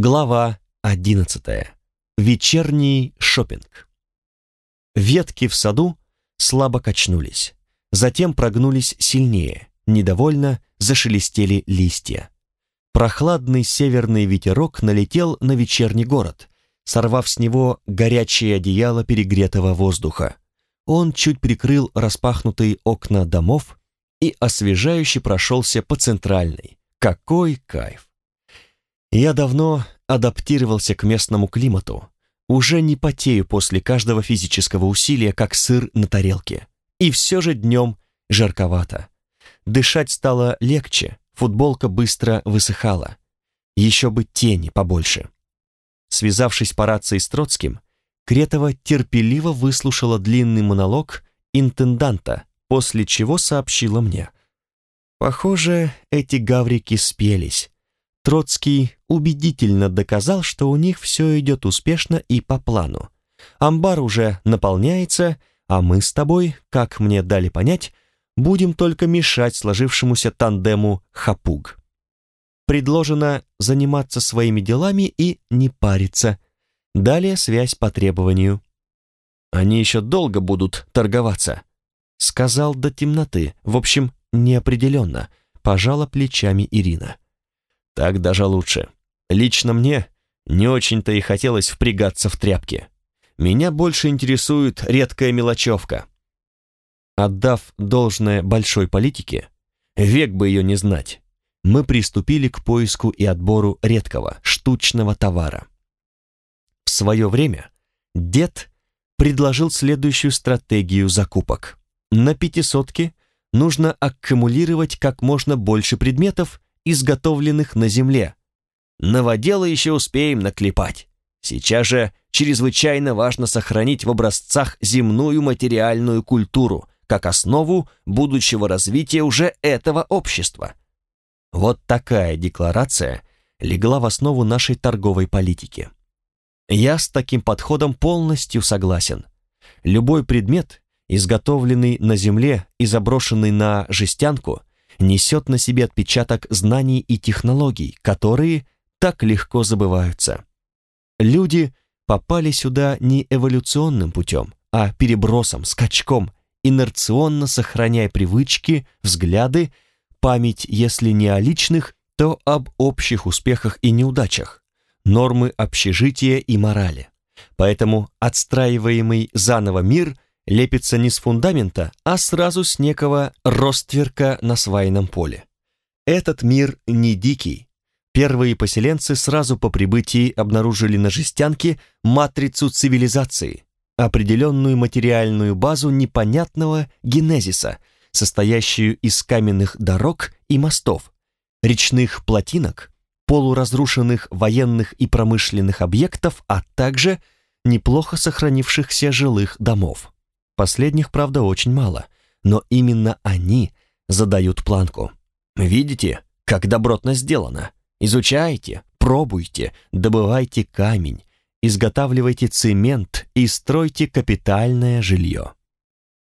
Глава 11. Вечерний шопинг. Ветки в саду слабо качнулись, затем прогнулись сильнее, недовольно зашелестели листья. Прохладный северный ветерок налетел на вечерний город, сорвав с него горячее одеяло перегретого воздуха. Он чуть прикрыл распахнутые окна домов и освежающе прошелся по центральной. Какой кайф! Я давно адаптировался к местному климату, уже не потею после каждого физического усилия, как сыр на тарелке. И все же днем жарковато. Дышать стало легче, футболка быстро высыхала. Еще бы тени побольше. Связавшись по рации с Троцким, Кретова терпеливо выслушала длинный монолог интенданта, после чего сообщила мне. Похоже, эти гаврики спелись. Троцкий убедительно доказал, что у них все идет успешно и по плану. Амбар уже наполняется, а мы с тобой, как мне дали понять, будем только мешать сложившемуся тандему хапуг. Предложено заниматься своими делами и не париться. Далее связь по требованию. Они еще долго будут торговаться. Сказал до темноты, в общем, неопределенно, пожала плечами Ирина. Так даже лучше. Лично мне не очень-то и хотелось впрягаться в тряпки. Меня больше интересует редкая мелочевка. Отдав должное большой политике, век бы ее не знать, мы приступили к поиску и отбору редкого, штучного товара. В свое время дед предложил следующую стратегию закупок. На пятисотке нужно аккумулировать как можно больше предметов изготовленных на земле. Новодела еще успеем наклепать. Сейчас же чрезвычайно важно сохранить в образцах земную материальную культуру, как основу будущего развития уже этого общества. Вот такая декларация легла в основу нашей торговой политики. Я с таким подходом полностью согласен. Любой предмет, изготовленный на земле и заброшенный на жестянку, несет на себе отпечаток знаний и технологий, которые так легко забываются. Люди попали сюда не эволюционным путем, а перебросом, скачком, инерционно сохраняя привычки, взгляды, память, если не о личных, то об общих успехах и неудачах, нормы общежития и морали. Поэтому отстраиваемый заново мир – лепится не с фундамента, а сразу с некого ростверка на свайном поле. Этот мир не дикий. Первые поселенцы сразу по прибытии обнаружили на жестянке матрицу цивилизации, определенную материальную базу непонятного генезиса, состоящую из каменных дорог и мостов, речных плотинок, полуразрушенных военных и промышленных объектов, а также неплохо сохранившихся жилых домов. Последних, правда, очень мало, но именно они задают планку. Видите, как добротно сделано? Изучайте, пробуйте, добывайте камень, изготавливайте цемент и стройте капитальное жилье.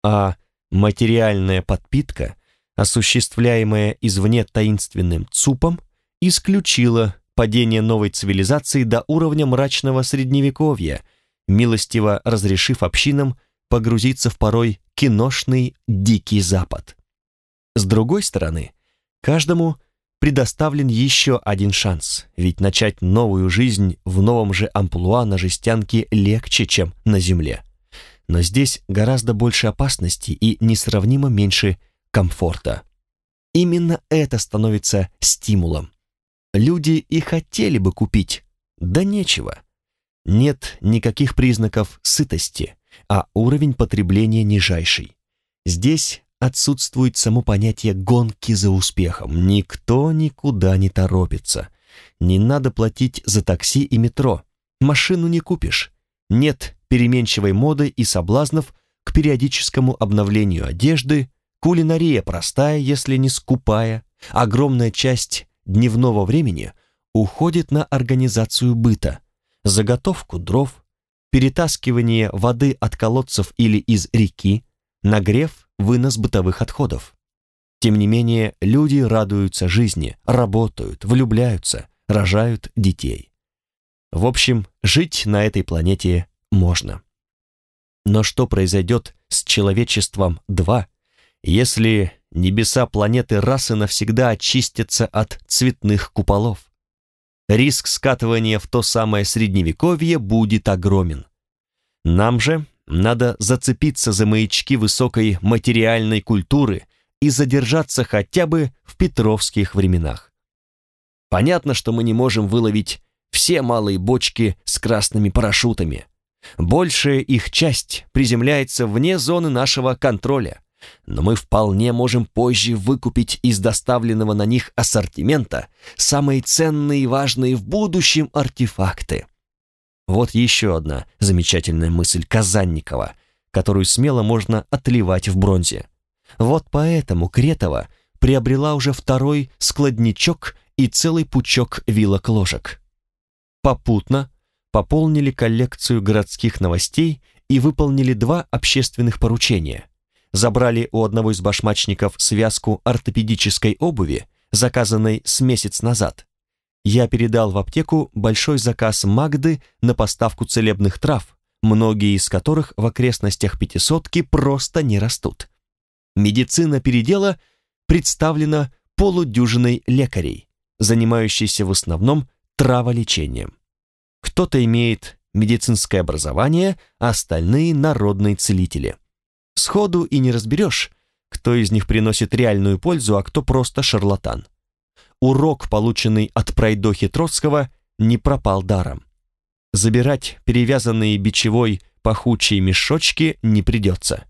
А материальная подпитка, осуществляемая извне таинственным ЦУПом, исключила падение новой цивилизации до уровня мрачного средневековья, милостиво разрешив общинам погрузиться в порой киношный дикий запад. С другой стороны, каждому предоставлен еще один шанс, ведь начать новую жизнь в новом же амплуа на жестянке легче, чем на земле. Но здесь гораздо больше опасностей и несравнимо меньше комфорта. Именно это становится стимулом. Люди и хотели бы купить, да нечего. Нет никаких признаков сытости, а уровень потребления нижайший. Здесь отсутствует само понятие гонки за успехом. Никто никуда не торопится. Не надо платить за такси и метро. Машину не купишь. Нет переменчивой моды и соблазнов к периодическому обновлению одежды, кулинария простая, если не скупая. Огромная часть дневного времени уходит на организацию быта, заготовку дров, перетаскивание воды от колодцев или из реки, нагрев, вынос бытовых отходов. Тем не менее, люди радуются жизни, работают, влюбляются, рожают детей. В общем, жить на этой планете можно. Но что произойдет с человечеством-2, если небеса планеты раз и навсегда очистятся от цветных куполов? Риск скатывания в то самое средневековье будет огромен. Нам же надо зацепиться за маячки высокой материальной культуры и задержаться хотя бы в петровских временах. Понятно, что мы не можем выловить все малые бочки с красными парашютами. Большая их часть приземляется вне зоны нашего контроля, но мы вполне можем позже выкупить из доставленного на них ассортимента самые ценные и важные в будущем артефакты. Вот еще одна замечательная мысль Казанникова, которую смело можно отливать в бронзе. Вот поэтому Кретова приобрела уже второй складничок и целый пучок вилок-ложек. Попутно пополнили коллекцию городских новостей и выполнили два общественных поручения. Забрали у одного из башмачников связку ортопедической обуви, заказанной с месяц назад. Я передал в аптеку большой заказ Магды на поставку целебных трав, многие из которых в окрестностях Пятисотки просто не растут. Медицина передела представлена полудюжиной лекарей, занимающийся в основном траволечением. Кто-то имеет медицинское образование, а остальные – народные целители. Сходу и не разберешь, кто из них приносит реальную пользу, а кто просто шарлатан. Урок, полученный от пройдохи Троцкого, не пропал даром. Забирать перевязанные бичевой пахучие мешочки не придется.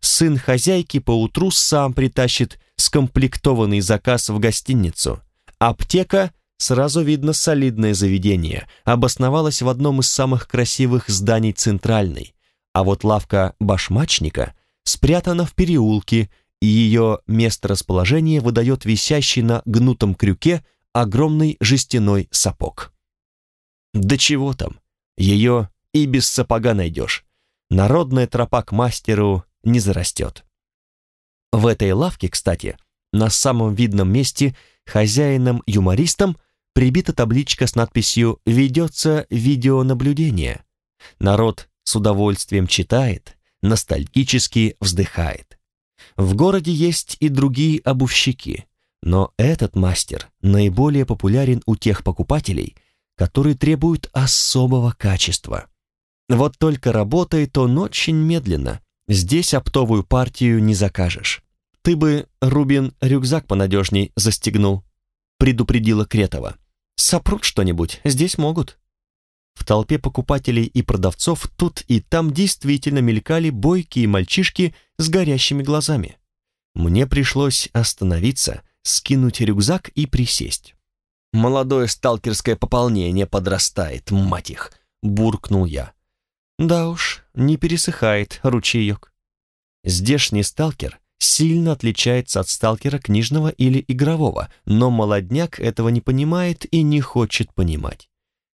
Сын хозяйки поутру сам притащит скомплектованный заказ в гостиницу – Аптека, сразу видно солидное заведение, обосновалась в одном из самых красивых зданий Центральной, а вот лавка башмачника спрятана в переулке, и ее место расположения выдает висящий на гнутом крюке огромный жестяной сапог. Да чего там, ее и без сапога найдешь. Народная тропа к мастеру не зарастет. В этой лавке, кстати, на самом видном месте – хозяином-юмористом прибита табличка с надписью «Ведется видеонаблюдение». Народ с удовольствием читает, ностальгически вздыхает. В городе есть и другие обувщики, но этот мастер наиболее популярен у тех покупателей, которые требуют особого качества. Вот только работает он очень медленно, здесь оптовую партию не закажешь. «Ты бы, Рубин, рюкзак понадежней застегнул», — предупредила Кретова. «Сопрут что-нибудь, здесь могут». В толпе покупателей и продавцов тут и там действительно мелькали бойкие мальчишки с горящими глазами. Мне пришлось остановиться, скинуть рюкзак и присесть. «Молодое сталкерское пополнение подрастает, мать их!» — буркнул я. «Да уж, не пересыхает ручеек». Здешний сталкер сильно отличается от сталкера книжного или игрового, но молодняк этого не понимает и не хочет понимать.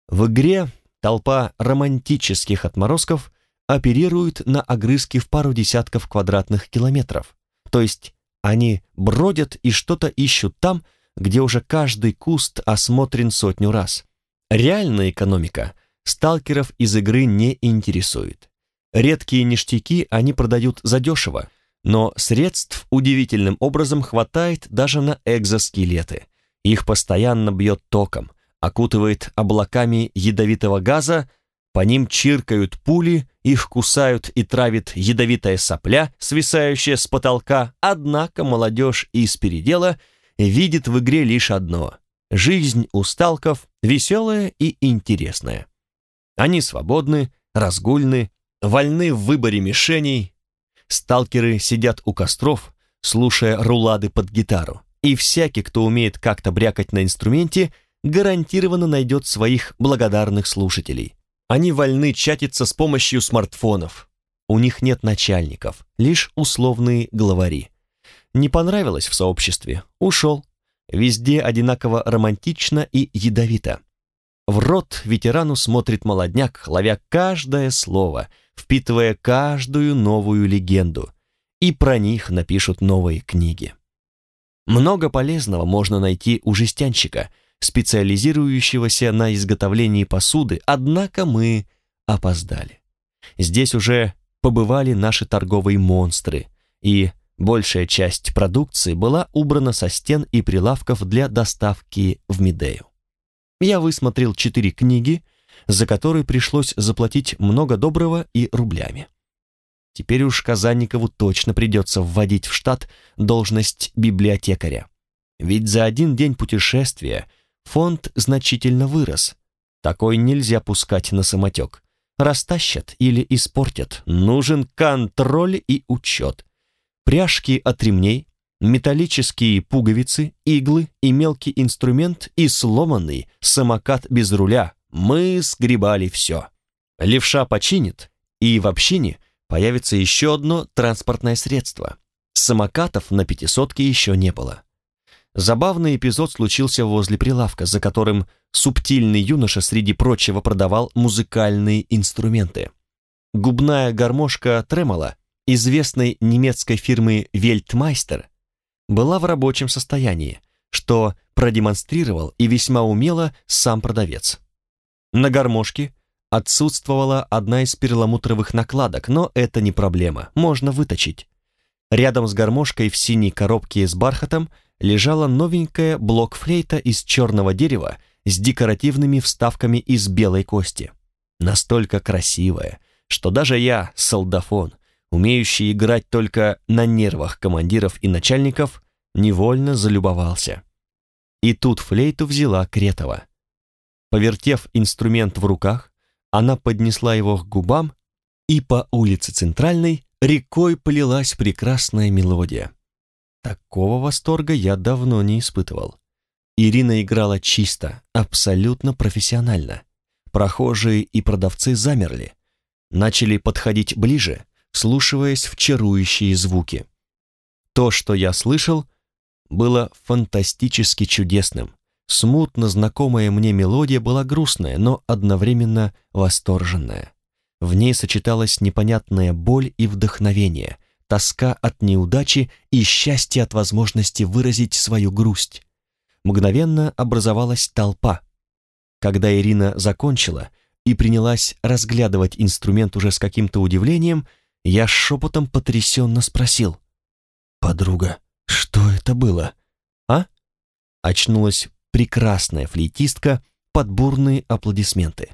В игре толпа романтических отморозков оперирует на огрызки в пару десятков квадратных километров. То есть они бродят и что-то ищут там, где уже каждый куст осмотрен сотню раз. Реальная экономика сталкеров из игры не интересует. Редкие ништяки они продают задешево, но средств удивительным образом хватает даже на экзоскелеты. Их постоянно бьет током, окутывает облаками ядовитого газа, по ним чиркают пули, их кусают и травит ядовитая сопля, свисающая с потолка, однако молодежь из передела видит в игре лишь одно — жизнь у сталков веселая и интересная. Они свободны, разгульны, вольны в выборе мишеней, Сталкеры сидят у костров, слушая рулады под гитару, и всякий, кто умеет как-то брякать на инструменте, гарантированно найдет своих благодарных слушателей. Они вольны чатиться с помощью смартфонов. У них нет начальников, лишь условные главари. Не понравилось в сообществе, ушел. Везде одинаково романтично и ядовито. В рот ветерану смотрит молодняк, ловя каждое слово – впитывая каждую новую легенду, и про них напишут новые книги. Много полезного можно найти у жестянщика, специализирующегося на изготовлении посуды, однако мы опоздали. Здесь уже побывали наши торговые монстры, и большая часть продукции была убрана со стен и прилавков для доставки в Медею. Я высмотрел четыре книги, за которые пришлось заплатить много доброго и рублями. Теперь уж Казанникову точно придется вводить в штат должность библиотекаря. Ведь за один день путешествия фонд значительно вырос. Такой нельзя пускать на самотек. Растащат или испортят. Нужен контроль и учет. Пряжки от ремней, металлические пуговицы, иглы и мелкий инструмент и сломанный самокат без руля. Мы сгребали все. Левша починит, и в общине появится еще одно транспортное средство. Самокатов на пятисотке еще не было. Забавный эпизод случился возле прилавка, за которым субтильный юноша среди прочего продавал музыкальные инструменты. Губная гармошка Тремола, известной немецкой фирмы Вельтмайстер, была в рабочем состоянии, что продемонстрировал и весьма умело сам продавец. На гармошке отсутствовала одна из перламутровых накладок, но это не проблема, можно выточить. Рядом с гармошкой в синей коробке с бархатом лежала новенькая блок-флейта из черного дерева с декоративными вставками из белой кости. Настолько красивая, что даже я, солдафон, умеющий играть только на нервах командиров и начальников, невольно залюбовался. И тут флейту взяла Кретова. Повертев инструмент в руках, она поднесла его к губам, и по улице Центральной рекой полилась прекрасная мелодия. Такого восторга я давно не испытывал. Ирина играла чисто, абсолютно профессионально. Прохожие и продавцы замерли, начали подходить ближе, вслушиваясь в чарующие звуки. То, что я слышал, было фантастически чудесным. Смутно знакомая мне мелодия была грустная, но одновременно восторженная. В ней сочеталась непонятная боль и вдохновение, тоска от неудачи и счастье от возможности выразить свою грусть. Мгновенно образовалась толпа. Когда Ирина закончила и принялась разглядывать инструмент уже с каким-то удивлением, я шепотом потрясенно спросил. «Подруга, что это было?» «А?» Очнулась прекрасная флейтистка под бурные аплодисменты.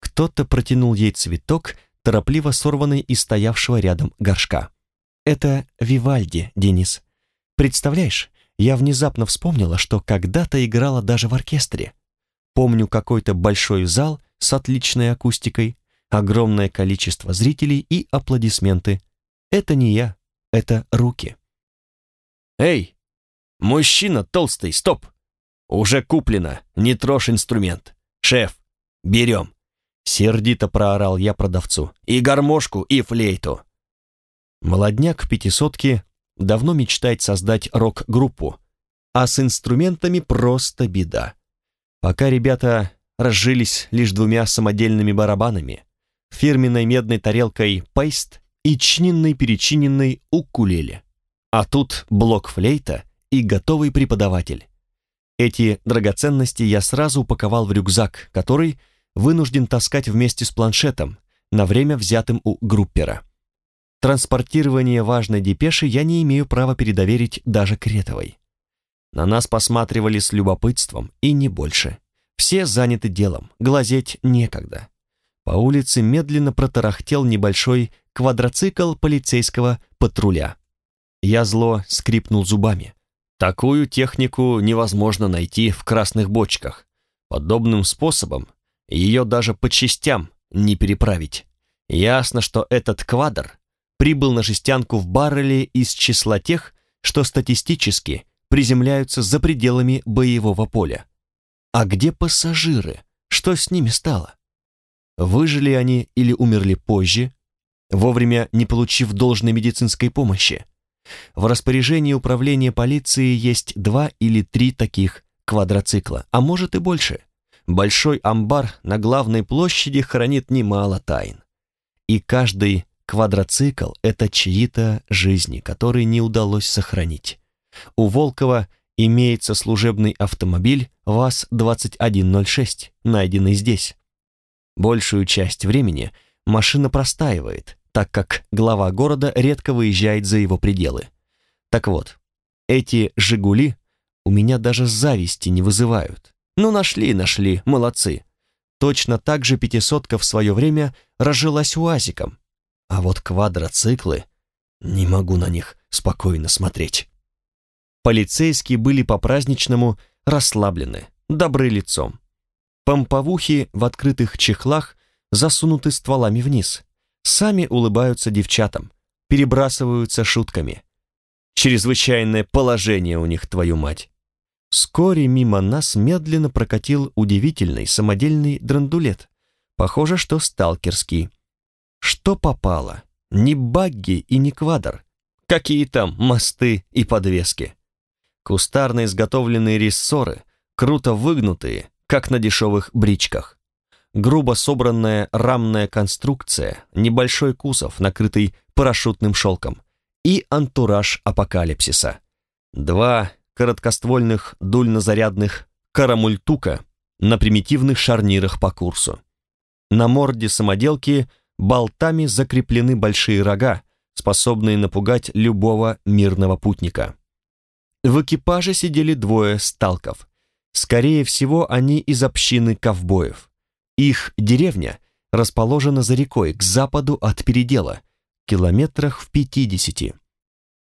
Кто-то протянул ей цветок, торопливо сорванный из стоявшего рядом горшка. «Это Вивальди, Денис. Представляешь, я внезапно вспомнила, что когда-то играла даже в оркестре. Помню какой-то большой зал с отличной акустикой, огромное количество зрителей и аплодисменты. Это не я, это руки». «Эй, мужчина толстый, стоп!» «Уже куплено, не трожь инструмент. Шеф, берем!» Сердито проорал я продавцу. «И гармошку, и флейту!» Молодняк пятисотки давно мечтает создать рок-группу, а с инструментами просто беда. Пока ребята разжились лишь двумя самодельными барабанами, фирменной медной тарелкой «Пейст» и чиненной-перечиненной укулеле. А тут блок флейта и готовый преподаватель. Эти драгоценности я сразу упаковал в рюкзак, который вынужден таскать вместе с планшетом, на время взятым у группера. Транспортирование важной депеши я не имею права передоверить даже Кретовой. На нас посматривали с любопытством и не больше. Все заняты делом, глазеть некогда. По улице медленно протарахтел небольшой квадроцикл полицейского патруля. Я зло скрипнул зубами. Такую технику невозможно найти в красных бочках. Подобным способом ее даже по частям не переправить. Ясно, что этот квадр прибыл на жестянку в барреле из числа тех, что статистически приземляются за пределами боевого поля. А где пассажиры? Что с ними стало? Выжили они или умерли позже, вовремя не получив должной медицинской помощи? В распоряжении управления полиции есть два или три таких квадроцикла, а может и больше. Большой амбар на главной площади хранит немало тайн. И каждый квадроцикл — это чьи-то жизни, которые не удалось сохранить. У Волкова имеется служебный автомобиль ВАЗ-2106, найденный здесь. Большую часть времени машина простаивает, так как глава города редко выезжает за его пределы. Так вот, эти «Жигули» у меня даже зависти не вызывают. Ну, нашли, нашли, молодцы. Точно так же пятисотка в свое время разжилась УАЗиком. А вот квадроциклы, не могу на них спокойно смотреть. Полицейские были по-праздничному расслаблены, добры лицом. Помповухи в открытых чехлах засунуты стволами вниз. Сами улыбаются девчатам, перебрасываются шутками. Чрезвычайное положение у них, твою мать. Вскоре мимо нас медленно прокатил удивительный самодельный драндулет. Похоже, что сталкерский. Что попало? Ни багги и ни квадр. Какие там мосты и подвески? Кустарно изготовленные рессоры, круто выгнутые, как на дешевых бричках. Грубо собранная рамная конструкция, небольшой кузов, накрытый парашютным шелком, и антураж апокалипсиса. Два короткоствольных дульнозарядных карамультука на примитивных шарнирах по курсу. На морде самоделки болтами закреплены большие рога, способные напугать любого мирного путника. В экипаже сидели двое сталков. Скорее всего, они из общины ковбоев. Их деревня расположена за рекой, к западу от передела, километрах в пятидесяти.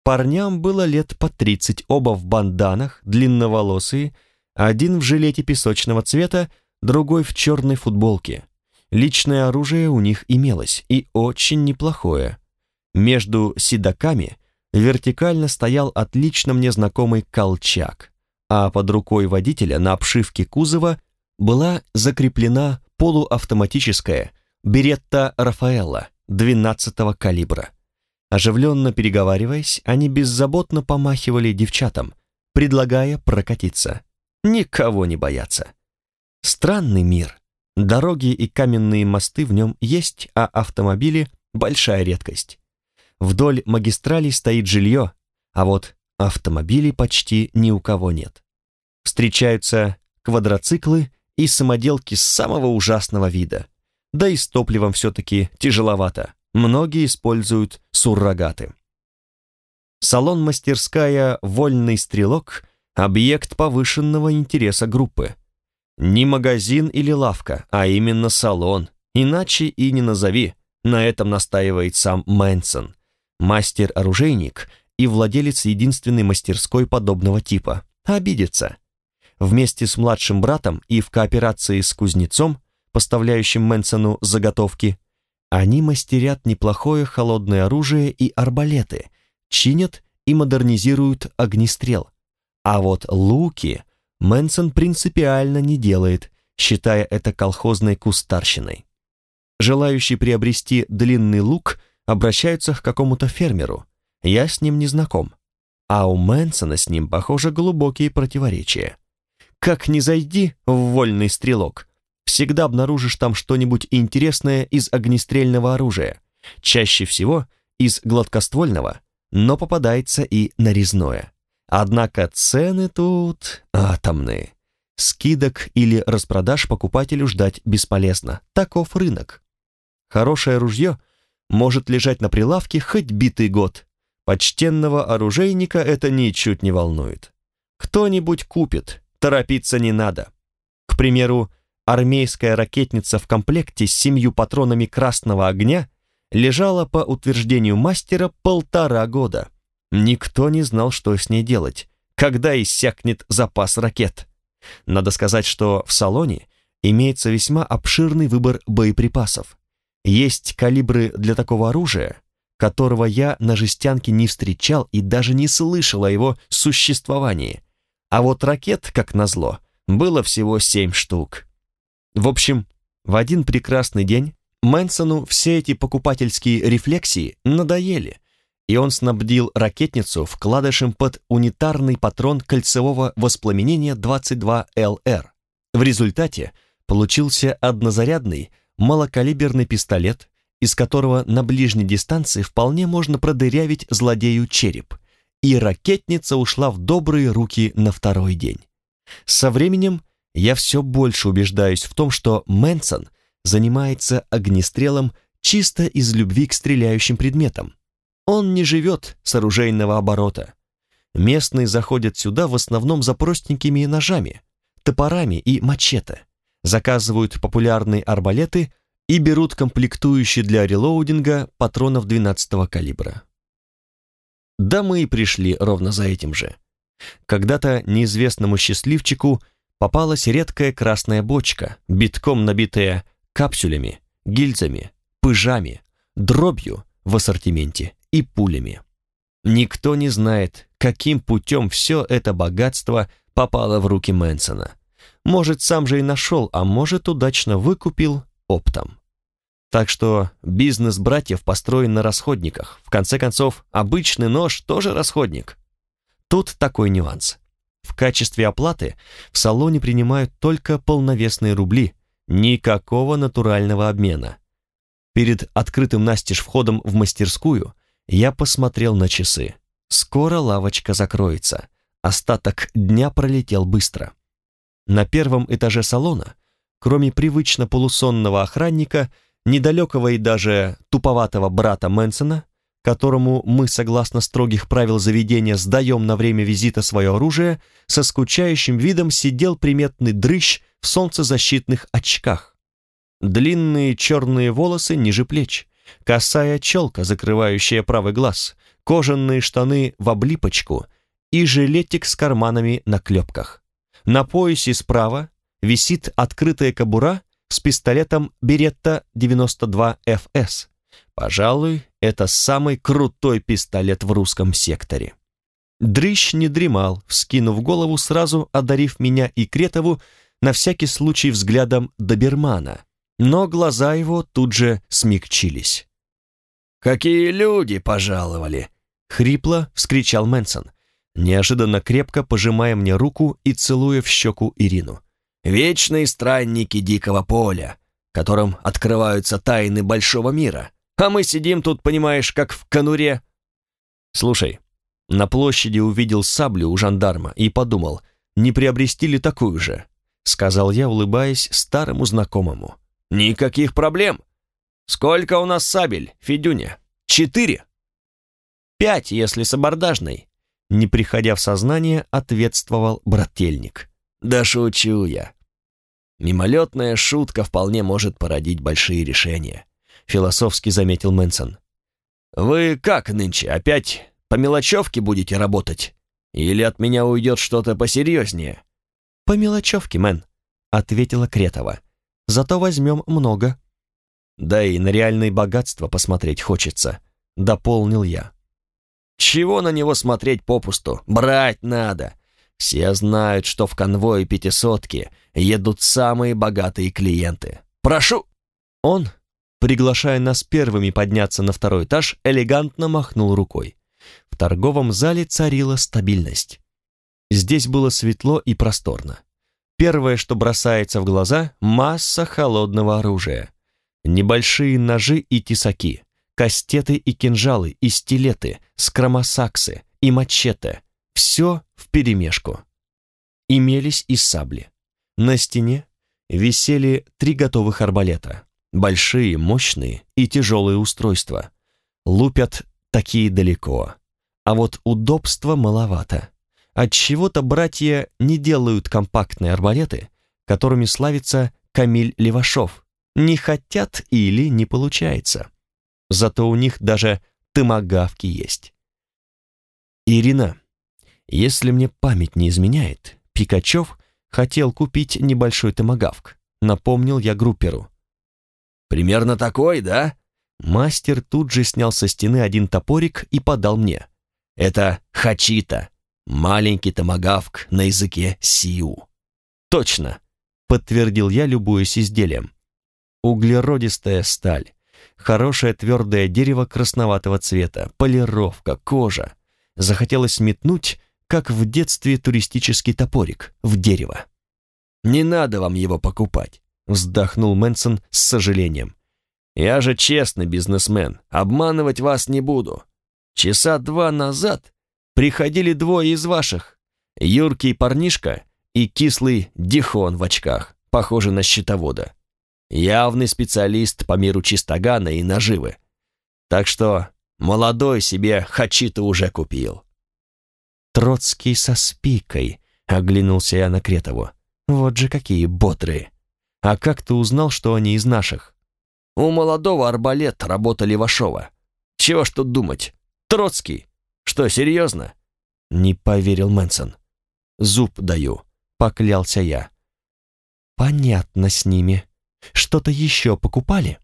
Парням было лет по тридцать, оба в банданах, длинноволосые, один в жилете песочного цвета, другой в черной футболке. Личное оружие у них имелось, и очень неплохое. Между седаками вертикально стоял отлично мне знакомый колчак, а под рукой водителя на обшивке кузова была закреплена полуавтоматическая Беретта Рафаэлла 12-го калибра. Оживленно переговариваясь, они беззаботно помахивали девчатам, предлагая прокатиться. Никого не бояться. Странный мир. Дороги и каменные мосты в нем есть, а автомобили — большая редкость. Вдоль магистралей стоит жилье, а вот автомобилей почти ни у кого нет. Встречаются квадроциклы и самоделки самого ужасного вида. Да и с топливом все-таки тяжеловато многие используют суррогаты. Салон-мастерская «Вольный стрелок» — объект повышенного интереса группы. Не магазин или лавка, а именно салон, иначе и не назови, на этом настаивает сам Мэнсон, мастер-оружейник и владелец единственной мастерской подобного типа. Обидится. Вместе с младшим братом и в кооперации с кузнецом, поставляющим Мэнсону заготовки, они мастерят неплохое холодное оружие и арбалеты, чинят и модернизируют огнестрел. А вот луки Мэнсон принципиально не делает, считая это колхозной кустарщиной. Желающие приобрести длинный лук обращаются к какому-то фермеру. Я с ним не знаком. А у Мэнсона с ним, похоже, глубокие противоречия. Как ни зайди в вольный стрелок, всегда обнаружишь там что-нибудь интересное из огнестрельного оружия, чаще всего из гладкоствольного, но попадается и нарезное. Однако цены тут атомные. Скидок или распродаж покупателю ждать бесполезно. Таков рынок. Хорошее ружье может лежать на прилавке хоть битый год. Почтенного оружейника это ничуть не волнует. Кто-нибудь купит, торопиться не надо. К примеру, армейская ракетница в комплекте с семью патронами красного огня лежала, по утверждению мастера, полтора года. Никто не знал, что с ней делать, когда иссякнет запас ракет. Надо сказать, что в салоне имеется весьма обширный выбор боеприпасов. Есть калибры для такого оружия, которого я на жестянке не встречал и даже не слышал о его существовании. А вот ракет, как назло, было всего семь штук. В общем, в один прекрасный день Мэнсону все эти покупательские рефлексии надоели, и он снабдил ракетницу вкладышем под унитарный патрон кольцевого воспламенения 22ЛР. В результате получился однозарядный малокалиберный пистолет, из которого на ближней дистанции вполне можно продырявить злодею череп, и ракетница ушла в добрые руки на второй день. Со временем я все больше убеждаюсь в том, что Мэнсон занимается огнестрелом чисто из любви к стреляющим предметам. Он не живет с оружейного оборота. Местные заходят сюда в основном за простенькими ножами, топорами и мачете, заказывают популярные арбалеты и берут комплектующие для релоудинга патронов 12-го калибра. Да мы и пришли ровно за этим же. Когда-то неизвестному счастливчику попалась редкая красная бочка, битком набитая капсулями, гильзами, пыжами, дробью в ассортименте и пулями. Никто не знает, каким путем все это богатство попало в руки Мэнсона. Может, сам же и нашел, а может, удачно выкупил оптом. Так что бизнес братьев построен на расходниках. В конце концов, обычный нож тоже расходник. Тут такой нюанс. В качестве оплаты в салоне принимают только полновесные рубли, никакого натурального обмена. Перед открытым настежь входом в мастерскую я посмотрел на часы. Скоро лавочка закроется. Остаток дня пролетел быстро. На первом этаже салона, кроме привычно полусонного охранника, недалекого и даже туповатого брата Мэнсона, которому мы, согласно строгих правил заведения, сдаем на время визита свое оружие, со скучающим видом сидел приметный дрыщ в солнцезащитных очках. Длинные черные волосы ниже плеч, косая челка, закрывающая правый глаз, кожаные штаны в облипочку и жилетик с карманами на клепках. На поясе справа висит открытая кобура с пистолетом Беретта 92 ФС. Пожалуй, это самый крутой пистолет в русском секторе. Дрыщ не дремал, вскинув голову, сразу одарив меня и Кретову на всякий случай взглядом добермана, но глаза его тут же смягчились. «Какие люди пожаловали!» — хрипло вскричал Мэнсон, неожиданно крепко пожимая мне руку и целуя в щеку Ирину. «Вечные странники дикого поля, которым открываются тайны большого мира, а мы сидим тут, понимаешь, как в конуре». «Слушай, на площади увидел саблю у жандарма и подумал, не приобрести ли такую же?» — сказал я, улыбаясь старому знакомому. «Никаких проблем. Сколько у нас сабель, Федюня? Четыре?» «Пять, если с абордажной», — не приходя в сознание, ответствовал брательник. «Да шучу я. Мимолетная шутка вполне может породить большие решения», — философски заметил Мэнсон. «Вы как нынче, опять по мелочевке будете работать? Или от меня уйдет что-то посерьезнее?» «По мелочевке, Мэн», — ответила Кретова. «Зато возьмем много». «Да и на реальные богатства посмотреть хочется», — дополнил я. «Чего на него смотреть попусту? Брать надо. Все знают, что в конвое пятисотки едут самые богатые клиенты. Прошу!» Он, приглашая нас первыми подняться на второй этаж, элегантно махнул рукой. В торговом зале царила стабильность. Здесь было светло и просторно. Первое, что бросается в глаза – масса холодного оружия. Небольшие ножи и тесаки, кастеты и кинжалы, и стилеты, скромосаксы и мачете – все вперемешку. Имелись и сабли. На стене висели три готовых арбалета. Большие, мощные и тяжелые устройства. Лупят такие далеко. А вот удобства маловато. Отчего-то братья не делают компактные арбалеты, которыми славится Камиль Левашов. Не хотят или не получается. Зато у них даже томагавки есть. Ирина, если мне память не изменяет, Пикачев хотел купить небольшой томагавк, напомнил я групперу. «Примерно такой, да?» Мастер тут же снял со стены один топорик и подал мне. «Это хачита, Маленький томагавк на языке сиу. Точно, подтвердил я, любуясь изделием. Углеродистая сталь, хорошее твердое дерево красноватого цвета, полировка, кожа. Захотелось метнуть, как в детстве туристический топорик, в дерево. «Не надо вам его покупать», — вздохнул Мэнсон с сожалением. «Я же честный бизнесмен, обманывать вас не буду. Часа два назад приходили двое из ваших. Юркий парнишка и кислый дихон в очках, похожий на щитовода. Явный специалист по миру чистогана и наживы. Так что молодой себе хачита уже купил. Троцкий со спикой, оглянулся я на Кретову. Вот же какие бодрые. А как ты узнал, что они из наших? У молодого арбалет работа Левашова. Чего ж тут думать? Троцкий. Что, серьезно? Не поверил Мэнсон. Зуб даю, поклялся я. Понятно с ними. Что-то еще покупали?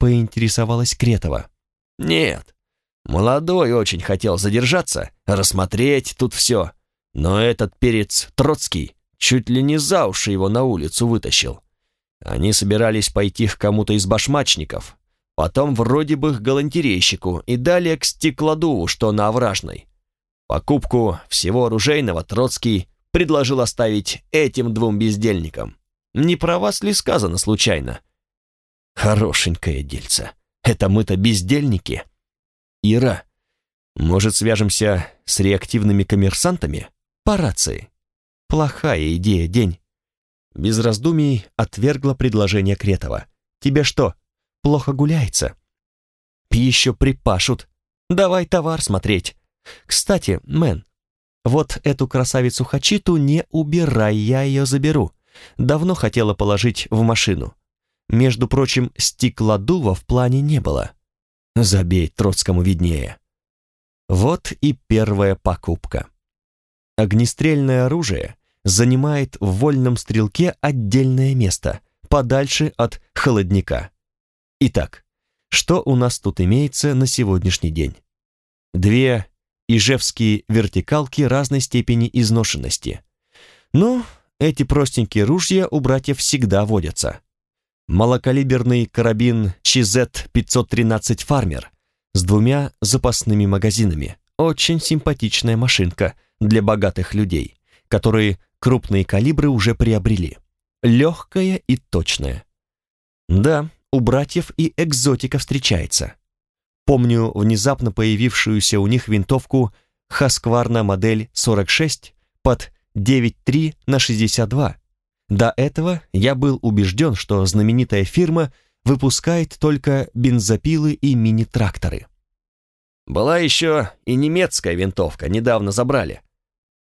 Поинтересовалась Кретова. Нет. Молодой очень хотел задержаться, рассмотреть тут все. Но этот перец Троцкий чуть ли не за уши его на улицу вытащил. Они собирались пойти к кому-то из башмачников, потом вроде бы к галантерейщику и далее к стеклодуву, что на Овражной. Покупку всего оружейного Троцкий предложил оставить этим двум бездельникам. Не про вас ли сказано случайно? Хорошенькое дельце. Это мы-то бездельники. Ира, может, свяжемся с реактивными коммерсантами по рации? Плохая идея, день. Без раздумий отвергла предложение Кретова. Тебе что, плохо гуляется? Еще припашут. Давай товар смотреть. Кстати, Мэн, вот эту красавицу Хачиту не убирай, я ее заберу. Давно хотела положить в машину. Между прочим, стеклодува в плане не было. Забей, Троцкому виднее. Вот и первая покупка. Огнестрельное оружие занимает в вольном стрелке отдельное место, подальше от холодника. Итак, что у нас тут имеется на сегодняшний день? Две ижевские вертикалки разной степени изношенности. Ну, эти простенькие ружья у братьев всегда водятся. Малокалиберный карабин ЧЗ-513 «Фармер» с двумя запасными магазинами. Очень симпатичная машинка для богатых людей, которые крупные калибры уже приобрели. Легкая и точная. Да, у братьев и экзотика встречается. Помню внезапно появившуюся у них винтовку Хаскварна модель 46 под 9.3 на 62. До этого я был убежден, что знаменитая фирма выпускает только бензопилы и мини-тракторы. Была еще и немецкая винтовка, недавно забрали.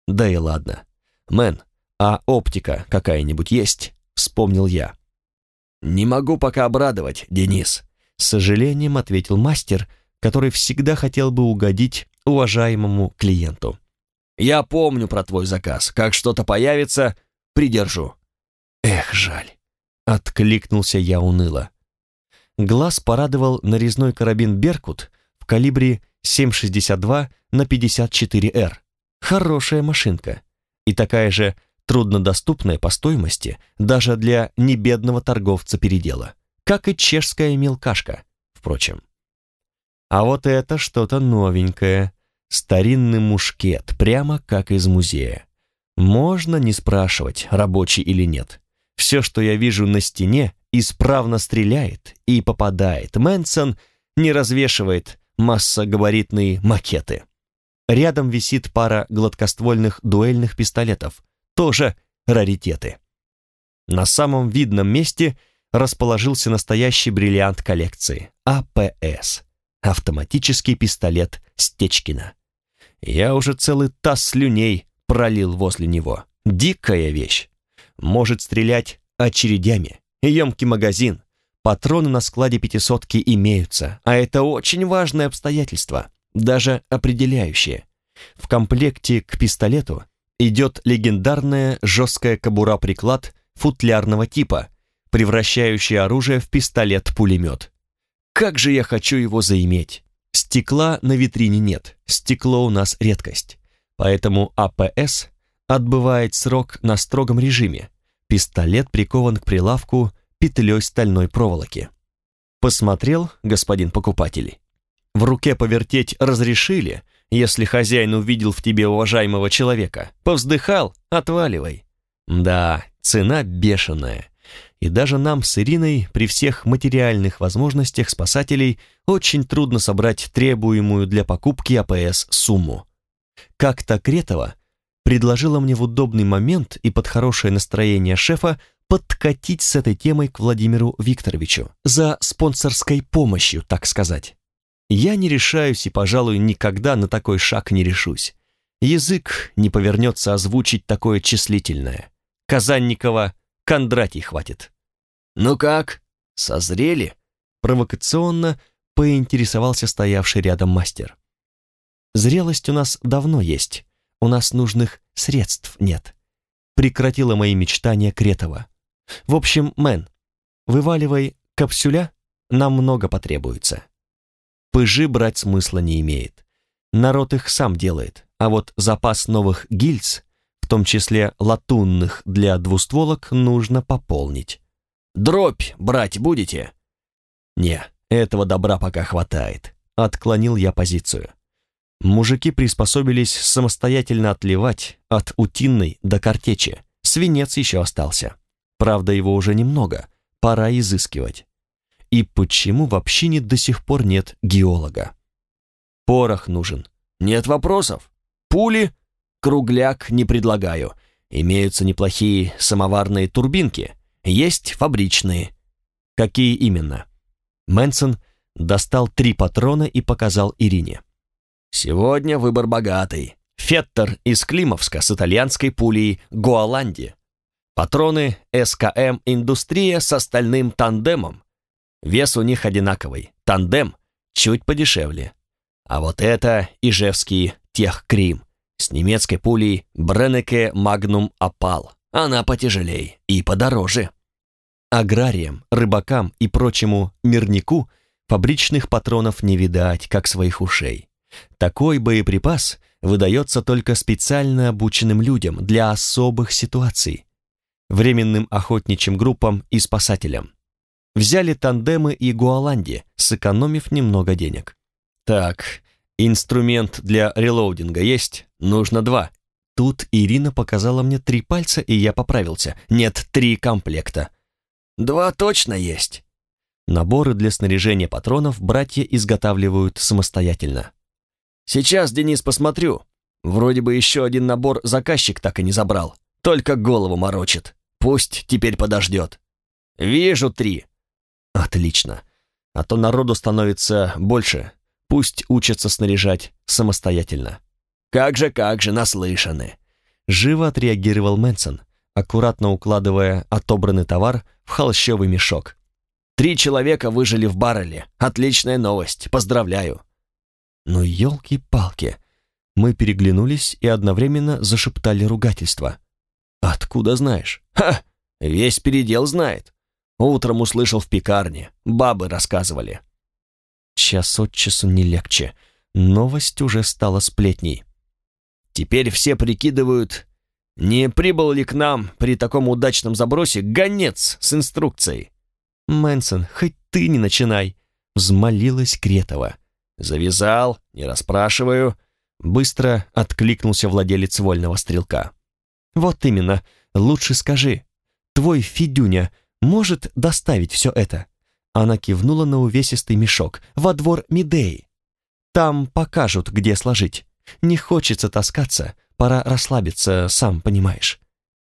Да и ладно. Мэн, а оптика какая-нибудь есть? Вспомнил я. Не могу пока обрадовать, Денис. С сожалением ответил мастер, который всегда хотел бы угодить уважаемому клиенту. Я помню про твой заказ. Как что-то появится, придержу. Эх, жаль. Откликнулся я уныло. Глаз порадовал нарезной карабин «Беркут» в калибре 7,62 на 54Р. Хорошая машинка. И такая же труднодоступная по стоимости даже для небедного торговца передела, как и чешская мелкашка, впрочем. А вот это что-то новенькое, старинный мушкет, прямо как из музея. Можно не спрашивать, рабочий или нет. Все, что я вижу на стене, исправно стреляет и попадает. Мэнсон не развешивает массогабаритные макеты. Рядом висит пара гладкоствольных дуэльных пистолетов, тоже раритеты. На самом видном месте расположился настоящий бриллиант коллекции – АПС – автоматический пистолет Стечкина. Я уже целый таз слюней пролил возле него. Дикая вещь. Может стрелять очередями. Емкий магазин. Патроны на складе пятисотки имеются, а это очень важное обстоятельство, даже определяющее. В комплекте к пистолету идет легендарная жесткая кобура-приклад футлярного типа, превращающая оружие в пистолет-пулемет. Как же я хочу его заиметь! Стекла на витрине нет, стекло у нас редкость. Поэтому АПС отбывает срок на строгом режиме. Пистолет прикован к прилавку петлей стальной проволоки. Посмотрел, господин покупатель. В руке повертеть разрешили, если хозяин увидел в тебе уважаемого человека. Повздыхал, отваливай. Да, цена бешеная. И даже нам с Ириной при всех материальных возможностях спасателей очень трудно собрать требуемую для покупки АПС сумму. Как-то Кретова предложила мне в удобный момент и под хорошее настроение шефа подкатить с этой темой к Владимиру Викторовичу за спонсорской помощью, так сказать. Я не решаюсь и, пожалуй, никогда на такой шаг не решусь. Язык не повернется озвучить такое числительное. Казанникова Кондратий хватит. «Ну как, созрели?» Провокационно поинтересовался стоявший рядом мастер. «Зрелость у нас давно есть, у нас нужных средств нет», прекратила мои мечтания Кретова. «В общем, Мэн, вываливай капсюля, нам много потребуется». Пыжи брать смысла не имеет. Народ их сам делает, а вот запас новых гильз, в том числе латунных для двустволок, нужно пополнить. «Дробь брать будете?» «Не, этого добра пока хватает», — отклонил я позицию. Мужики приспособились самостоятельно отливать от утинной до картечи. Свинец еще остался. Правда, его уже немного, пора изыскивать. И почему в общине до сих пор нет геолога? Порох нужен. Нет вопросов. Пули, кругляк не предлагаю. Имеются неплохие самоварные турбинки. Есть фабричные. Какие именно? Мэнсон достал три патрона и показал Ирине. Сегодня выбор богатый. Феттер из Климовска с итальянской пулей Гуаланди. Патроны СКМ «Индустрия» с остальным тандемом. Вес у них одинаковый. Тандем чуть подешевле. А вот это Ижевский Техкрим с немецкой пулей Бренеке Магнум Опал. Она потяжелей и подороже. Аграриям, рыбакам и прочему мирнику фабричных патронов не видать, как своих ушей. Такой боеприпас выдается только специально обученным людям для особых ситуаций, временным охотничьим группам и спасателям. Взяли тандемы и Гуаланди, сэкономив немного денег. Так, инструмент для релоудинга есть? Нужно два. Тут Ирина показала мне три пальца, и я поправился. Нет, три комплекта. Два точно есть. Наборы для снаряжения патронов братья изготавливают самостоятельно. Сейчас, Денис, посмотрю. Вроде бы еще один набор заказчик так и не забрал. Только голову морочит. Пусть теперь подождет. Вижу три. Отлично. А то народу становится больше. Пусть учатся снаряжать самостоятельно. Как же, как же, наслышаны. Живо отреагировал Мэнсон, аккуратно укладывая отобранный товар в холщовый мешок. «Три человека выжили в барреле. Отличная новость. Поздравляю!» Ну, елки-палки. Мы переглянулись и одновременно зашептали ругательство. «Откуда знаешь?» «Ха! Весь передел знает. Утром услышал в пекарне. Бабы рассказывали». Час от часу не легче. Новость уже стала сплетней. Теперь все прикидывают, не прибыл ли к нам при таком удачном забросе гонец с инструкцией? Мэнсон, хоть ты не начинай, взмолилась Кретова. Завязал, не расспрашиваю. Быстро откликнулся владелец вольного стрелка. Вот именно, лучше скажи, твой Федюня может доставить все это? Она кивнула на увесистый мешок во двор Медеи. Там покажут, где сложить. Не хочется таскаться, Пора расслабиться, сам понимаешь».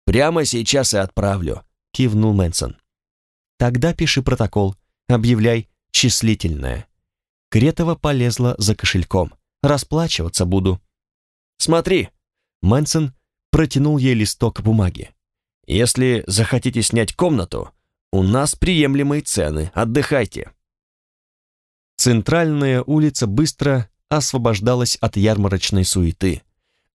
«Прямо сейчас и отправлю», — кивнул Мэнсон. «Тогда пиши протокол, объявляй числительное». Кретова полезла за кошельком. «Расплачиваться буду». «Смотри», — Мэнсон протянул ей листок бумаги. «Если захотите снять комнату, у нас приемлемые цены, отдыхайте». Центральная улица быстро освобождалась от ярмарочной суеты.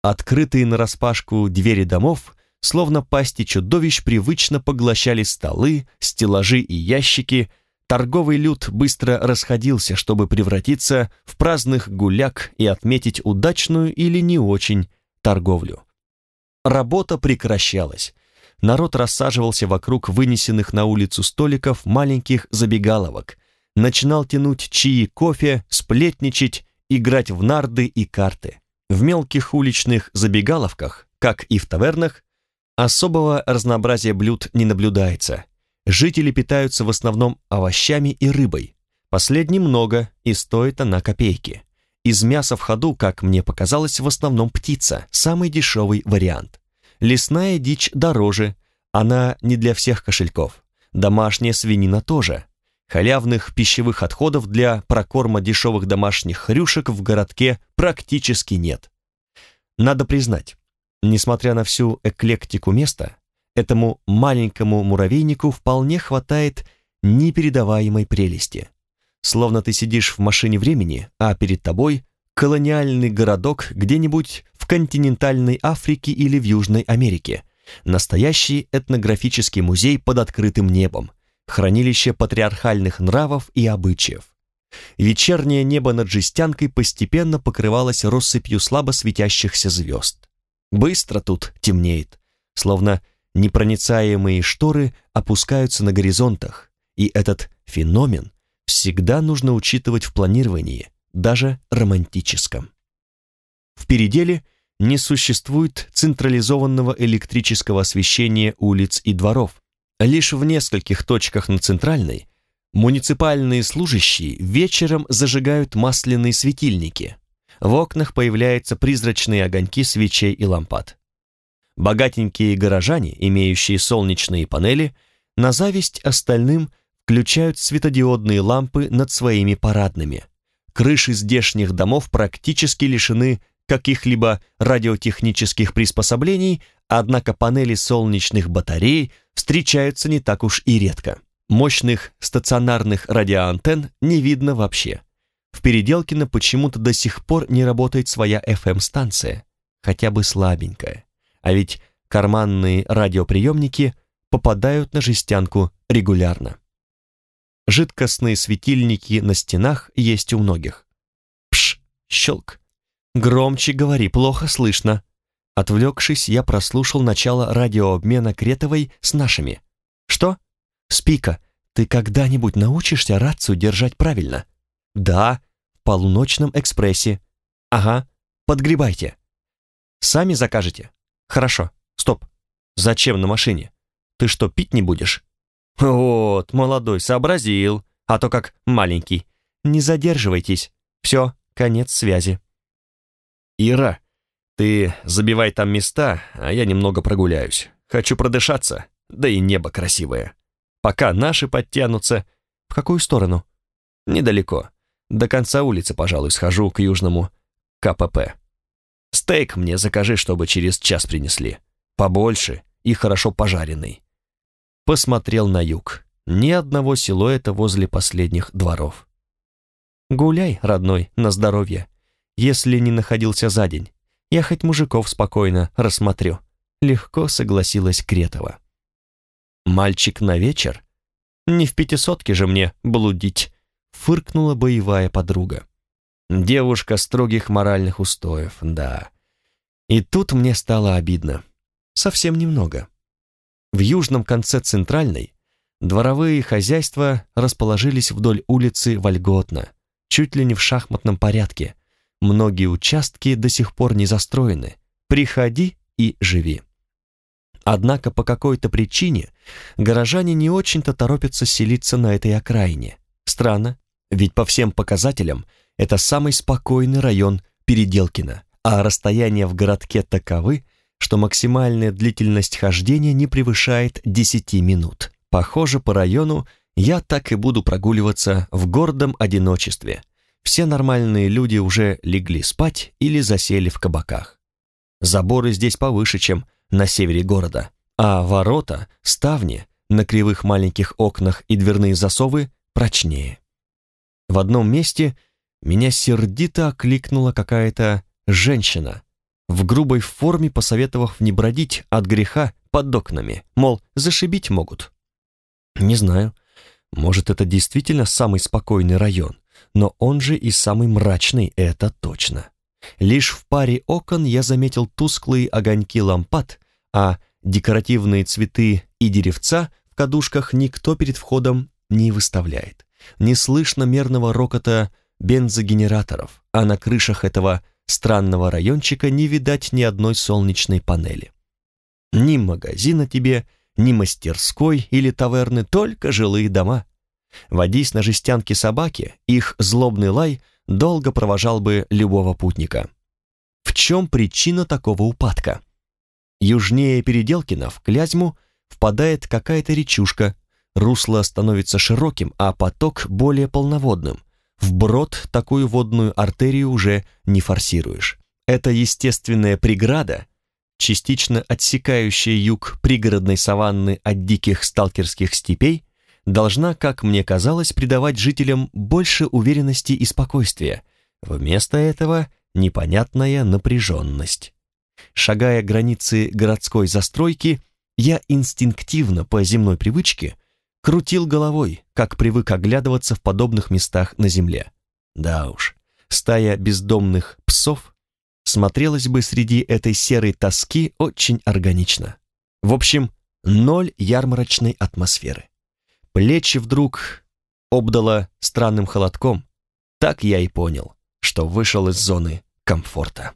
Открытые нараспашку двери домов, словно пасти чудовищ, привычно поглощали столы, стеллажи и ящики, торговый люд быстро расходился, чтобы превратиться в праздных гуляк и отметить удачную или не очень торговлю. Работа прекращалась. Народ рассаживался вокруг вынесенных на улицу столиков маленьких забегаловок, начинал тянуть чаи кофе, сплетничать, играть в нарды и карты. В мелких уличных забегаловках, как и в тавернах, особого разнообразия блюд не наблюдается. Жители питаются в основном овощами и рыбой. Последней много и стоит она копейки. Из мяса в ходу, как мне показалось, в основном птица, самый дешевый вариант. Лесная дичь дороже, она не для всех кошельков. Домашняя свинина тоже. Халявных пищевых отходов для прокорма дешевых домашних хрюшек в городке практически нет. Надо признать, несмотря на всю эклектику места, этому маленькому муравейнику вполне хватает непередаваемой прелести. Словно ты сидишь в машине времени, а перед тобой колониальный городок где-нибудь континентальной Африке или в Южной Америке. Настоящий этнографический музей под открытым небом, хранилище патриархальных нравов и обычаев. Вечернее небо над жестянкой постепенно покрывалось россыпью слабо светящихся звезд. Быстро тут темнеет, словно непроницаемые шторы опускаются на горизонтах, и этот феномен всегда нужно учитывать в планировании, даже романтическом. В переделе не существует централизованного электрического освещения улиц и дворов. Лишь в нескольких точках на центральной муниципальные служащие вечером зажигают масляные светильники. В окнах появляются призрачные огоньки свечей и лампад. Богатенькие горожане, имеющие солнечные панели, на зависть остальным включают светодиодные лампы над своими парадными. Крыши здешних домов практически лишены каких-либо радиотехнических приспособлений, однако панели солнечных батарей встречаются не так уж и редко. Мощных стационарных радиоантенн не видно вообще. В Переделкино почему-то до сих пор не работает своя FM-станция, хотя бы слабенькая. А ведь карманные радиоприемники попадают на жестянку регулярно. Жидкостные светильники на стенах есть у многих. Пш, щелк. Громче говори, плохо слышно. Отвлекшись, я прослушал начало радиообмена Кретовой с нашими. Что? Спика, ты когда-нибудь научишься рацию держать правильно? Да, в полуночном экспрессе. Ага, подгребайте. Сами закажете? Хорошо, стоп. Зачем на машине? Ты что, пить не будешь? «Вот, молодой, сообразил, а то как маленький. Не задерживайтесь. Все, конец связи». «Ира, ты забивай там места, а я немного прогуляюсь. Хочу продышаться, да и небо красивое. Пока наши подтянутся. В какую сторону?» «Недалеко. До конца улицы, пожалуй, схожу к южному КПП. Стейк мне закажи, чтобы через час принесли. Побольше и хорошо пожаренный посмотрел на юг. Ни одного силуэта возле последних дворов. «Гуляй, родной, на здоровье, если не находился за день. Я хоть мужиков спокойно рассмотрю», — легко согласилась Кретова. «Мальчик на вечер? Не в пятисотке же мне блудить», — фыркнула боевая подруга. «Девушка строгих моральных устоев, да. И тут мне стало обидно. Совсем немного. В южном конце центральной дворовые хозяйства расположились вдоль улицы вольготно, чуть ли не в шахматном порядке. Многие участки до сих пор не застроены. Приходи и живи. Однако по какой-то причине горожане не очень-то торопятся селиться на этой окраине. Странно, ведь по всем показателям это самый спокойный район Переделкина, а расстояния в городке таковы, что максимальная длительность хождения не превышает 10 минут. Похоже, по району я так и буду прогуливаться в гордом одиночестве. Все нормальные люди уже легли спать или засели в кабаках. Заборы здесь повыше, чем на севере города, а ворота, ставни на кривых маленьких окнах и дверные засовы прочнее. В одном месте меня сердито окликнула какая-то женщина в грубой форме посоветовав не бродить от греха под окнами, мол, зашибить могут. Не знаю, может, это действительно самый спокойный район, но он же и самый мрачный, это точно. Лишь в паре окон я заметил тусклые огоньки лампад, а декоративные цветы и деревца в кадушках никто перед входом не выставляет. Не слышно мерного рокота бензогенераторов, а на крышах этого странного райончика не видать ни одной солнечной панели. Ни магазина тебе, ни мастерской или таверны, только жилые дома. Водись на жестянке собаки, их злобный лай долго провожал бы любого путника. В чем причина такого упадка? Южнее Переделкина в Клязьму впадает какая-то речушка, русло становится широким, а поток более полноводным. Вброд такую водную артерию уже не форсируешь. Это естественная преграда, частично отсекающая юг пригородной саванны от диких сталкерских степей, должна, как мне казалось, придавать жителям больше уверенности и спокойствия. Вместо этого непонятная напряженность. Шагая границы городской застройки, я инстинктивно по земной привычке крутил головой, как привык оглядываться в подобных местах на земле. Да уж, стая бездомных псов смотрелась бы среди этой серой тоски очень органично. В общем, ноль ярмарочной атмосферы. Плечи вдруг обдало странным холодком. Так я и понял, что вышел из зоны комфорта.